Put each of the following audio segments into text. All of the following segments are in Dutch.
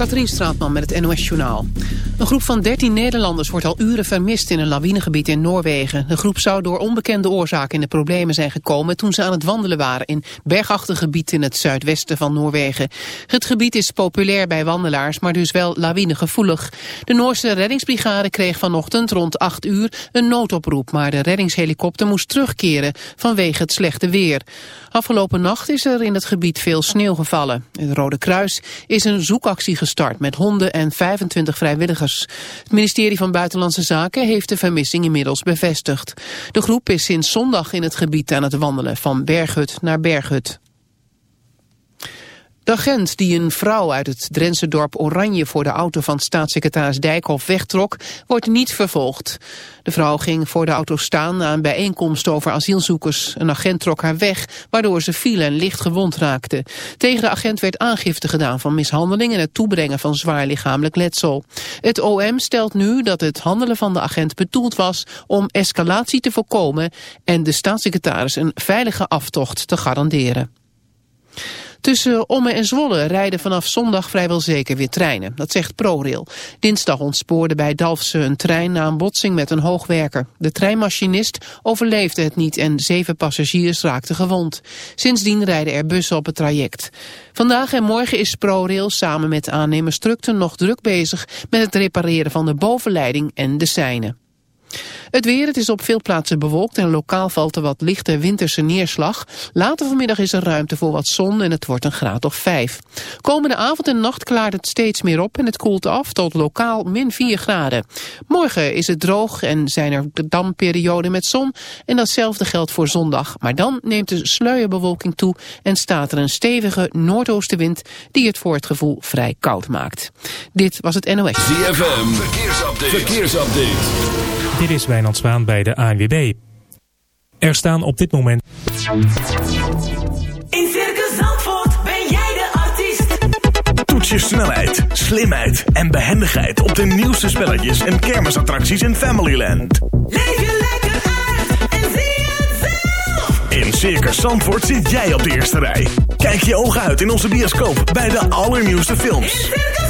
Katrien Straatman met het NOS-journaal. Een groep van 13 Nederlanders wordt al uren vermist in een lawinegebied in Noorwegen. De groep zou door onbekende oorzaken in de problemen zijn gekomen... toen ze aan het wandelen waren in bergachtig gebied in het zuidwesten van Noorwegen. Het gebied is populair bij wandelaars, maar dus wel lawinegevoelig. De Noorse reddingsbrigade kreeg vanochtend rond 8 uur een noodoproep... maar de reddingshelikopter moest terugkeren vanwege het slechte weer. Afgelopen nacht is er in het gebied veel sneeuw gevallen. Het Rode Kruis is een zoekactie gestart met honden en 25 vrijwilligers. Het ministerie van Buitenlandse Zaken heeft de vermissing inmiddels bevestigd. De groep is sinds zondag in het gebied aan het wandelen van berghut naar berghut. De agent die een vrouw uit het Drentse dorp Oranje voor de auto van staatssecretaris Dijkhoff wegtrok, wordt niet vervolgd. De vrouw ging voor de auto staan een bijeenkomst over asielzoekers. Een agent trok haar weg, waardoor ze viel en licht gewond raakte. Tegen de agent werd aangifte gedaan van mishandeling en het toebrengen van zwaar lichamelijk letsel. Het OM stelt nu dat het handelen van de agent bedoeld was om escalatie te voorkomen en de staatssecretaris een veilige aftocht te garanderen. Tussen Omme en Zwolle rijden vanaf zondag vrijwel zeker weer treinen. Dat zegt ProRail. Dinsdag ontspoorde bij Dalfsen een trein na een botsing met een hoogwerker. De treinmachinist overleefde het niet en zeven passagiers raakten gewond. Sindsdien rijden er bussen op het traject. Vandaag en morgen is ProRail samen met aannemer Strukten nog druk bezig met het repareren van de bovenleiding en de seinen. Het weer, het is op veel plaatsen bewolkt en lokaal valt er wat lichte winterse neerslag. Later vanmiddag is er ruimte voor wat zon en het wordt een graad of 5. Komende avond en nacht klaart het steeds meer op en het koelt af tot lokaal min 4 graden. Morgen is het droog en zijn er damperioden met zon en datzelfde geldt voor zondag. Maar dan neemt de sluierbewolking toe en staat er een stevige noordoostenwind die het voor het gevoel vrij koud maakt. Dit was het NOS. ZFM, verkeersupdate. verkeersupdate. Dit is Wijnand Zwaan bij de ANWB. Er staan op dit moment... In Circus Zandvoort ben jij de artiest. Toets je snelheid, slimheid en behendigheid op de nieuwste spelletjes en kermisattracties in Familyland. Leef je lekker uit en zie het zelf. In Circus Zandvoort zit jij op de eerste rij. Kijk je ogen uit in onze bioscoop bij de allernieuwste films. In Circus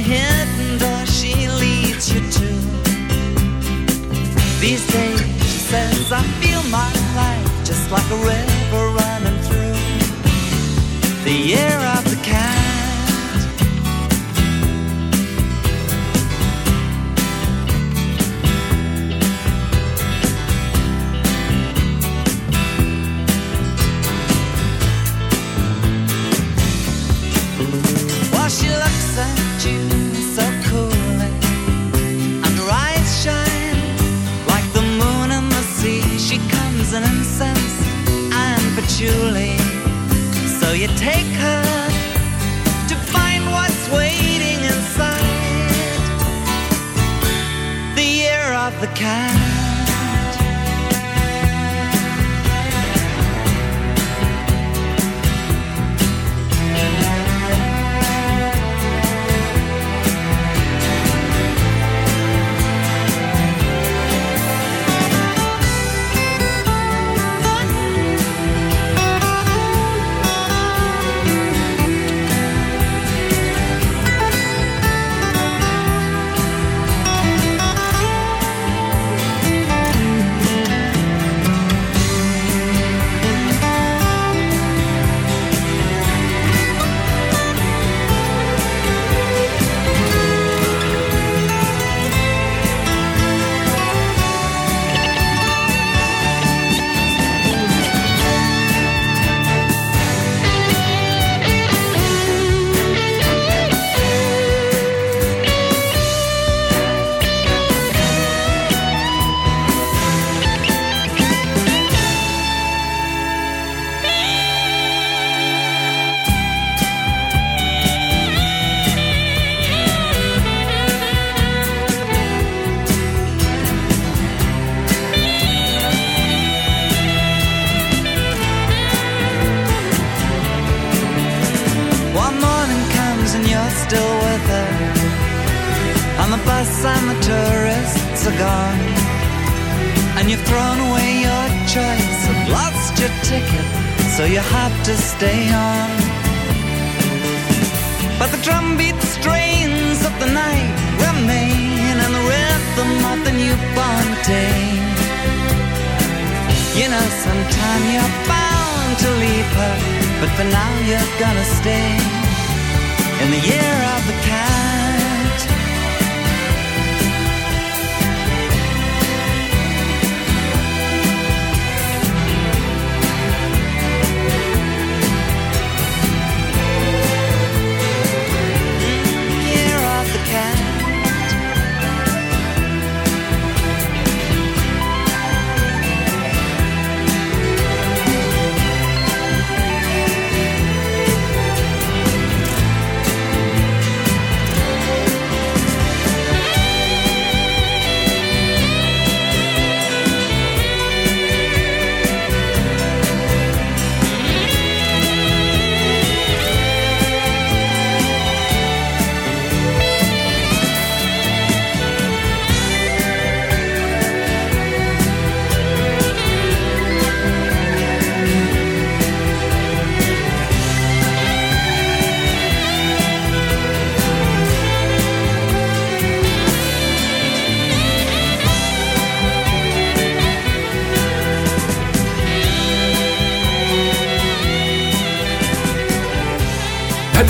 Hidden door she leads you to. These days, she says, I feel my life just like a river running through the air. of take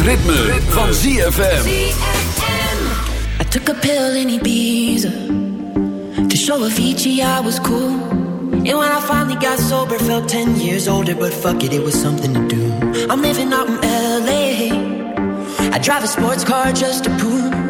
Ritme, van ZFM. I took a pill in Ibiza to show Avicii I was cool. And when I finally got sober, felt 10 years older, but fuck it, it was something to do. I'm living out in LA. I drive a sports car just to prove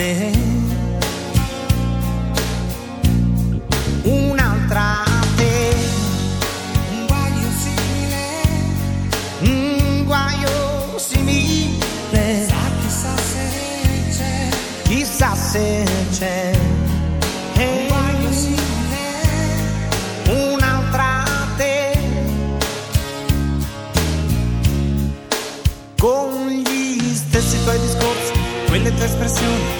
Me. Un'altra te. Un guaio simile. Un guaio simile. Chissà se c'è. Chissà se c'è. Un guaio simile. Un'altra te. Con gli stessi tuoi discorsi, quelle tue espressioni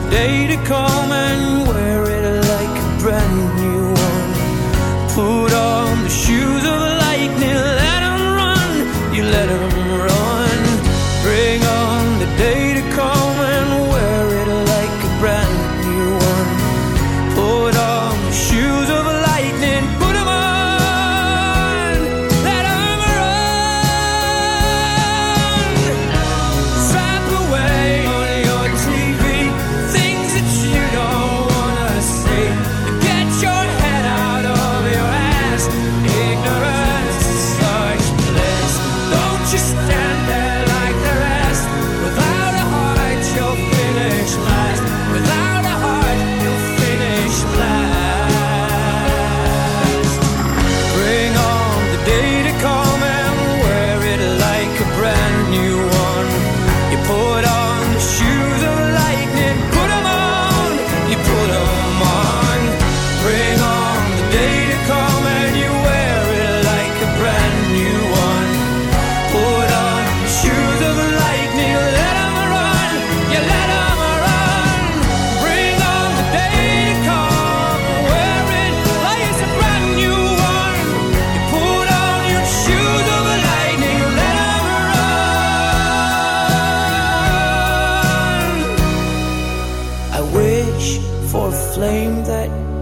the day to come and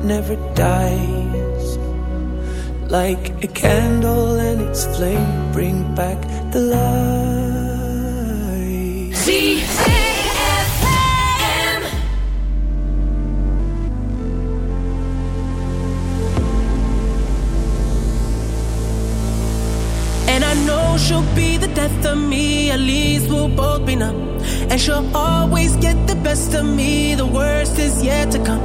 never dies. Like a candle and its flame bring back the light. See, she'll be the death of me. At least we'll both be numb. And she'll always get the best of me. The worst is yet to come.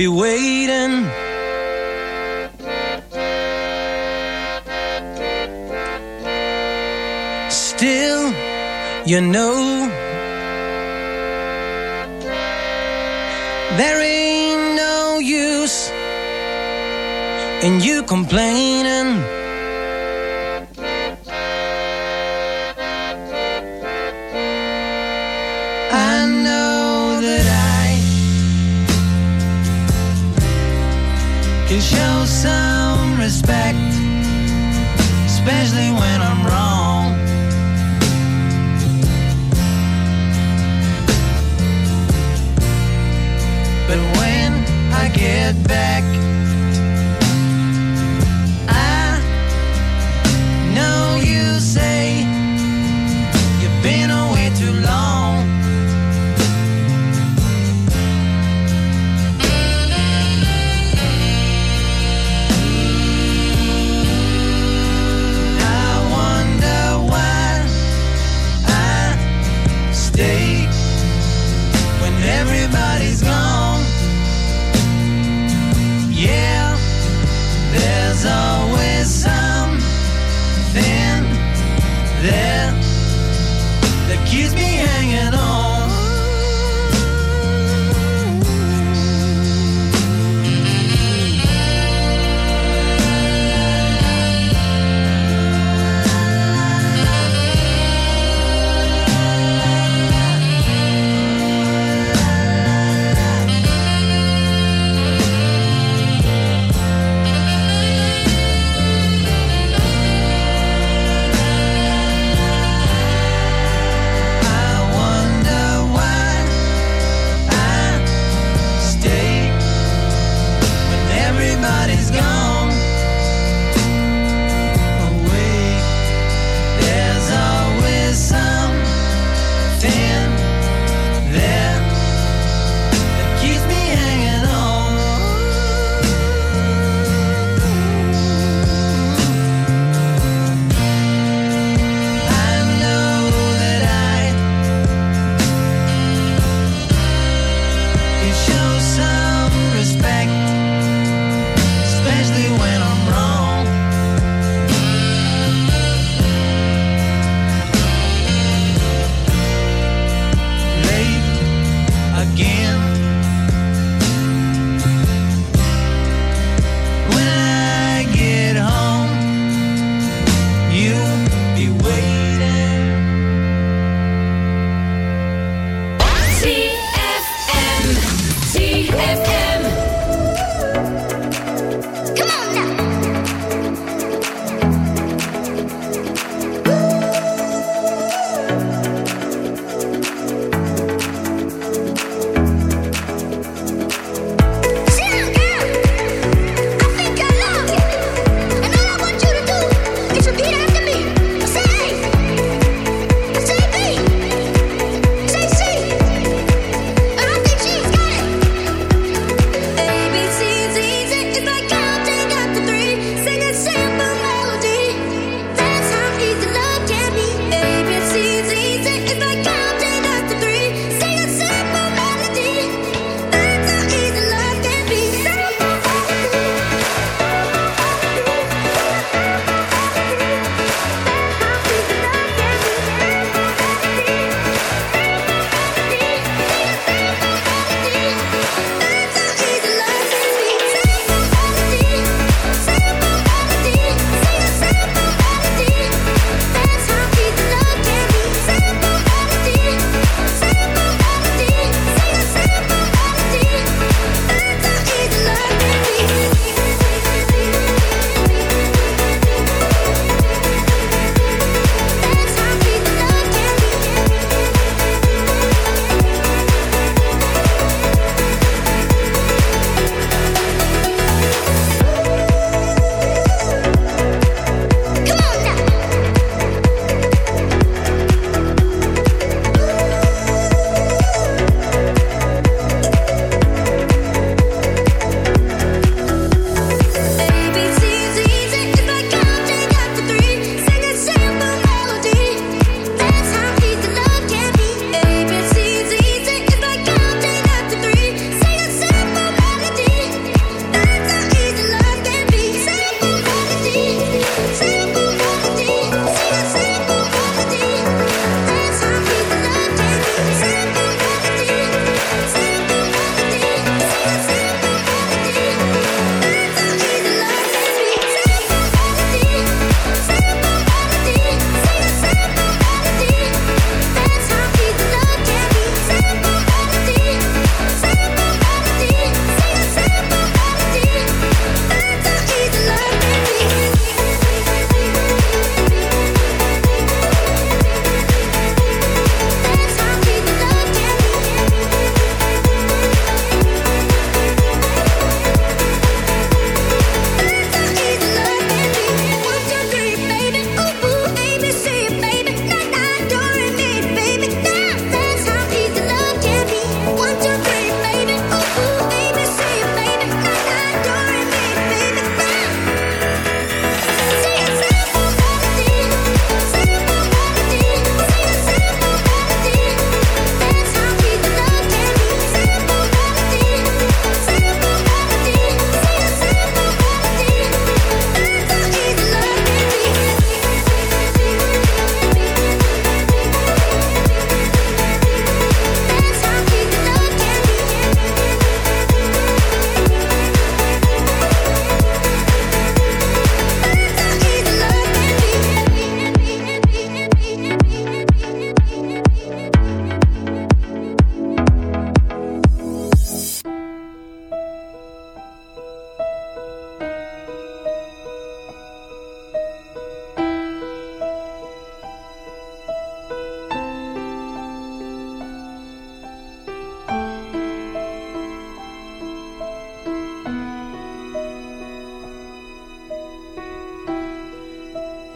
be waiting. Still, you know, there ain't no use in you complaining. Then that keeps me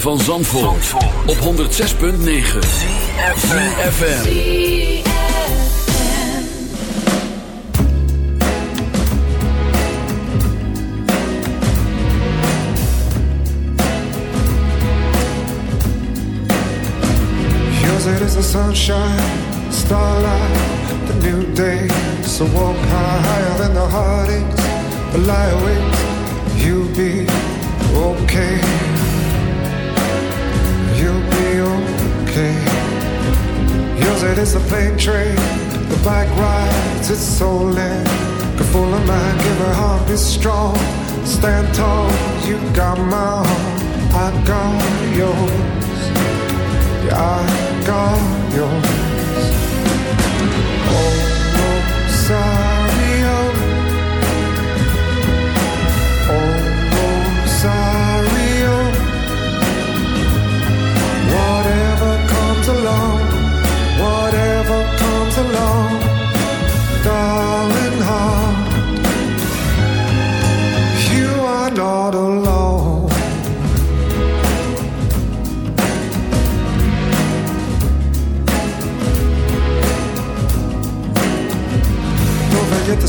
Van Zandvoort, op 106.9 FM. Yours it the sunshine, starlight, the new day. So walk high, higher than the heartaches, but lie awake, you'll be okay. Yours it is the plane train, the bike rides, it's so in. Go full of mind, give her heart, be strong. Stand tall, you got my heart, I got yours. Yeah, I got yours.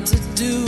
To do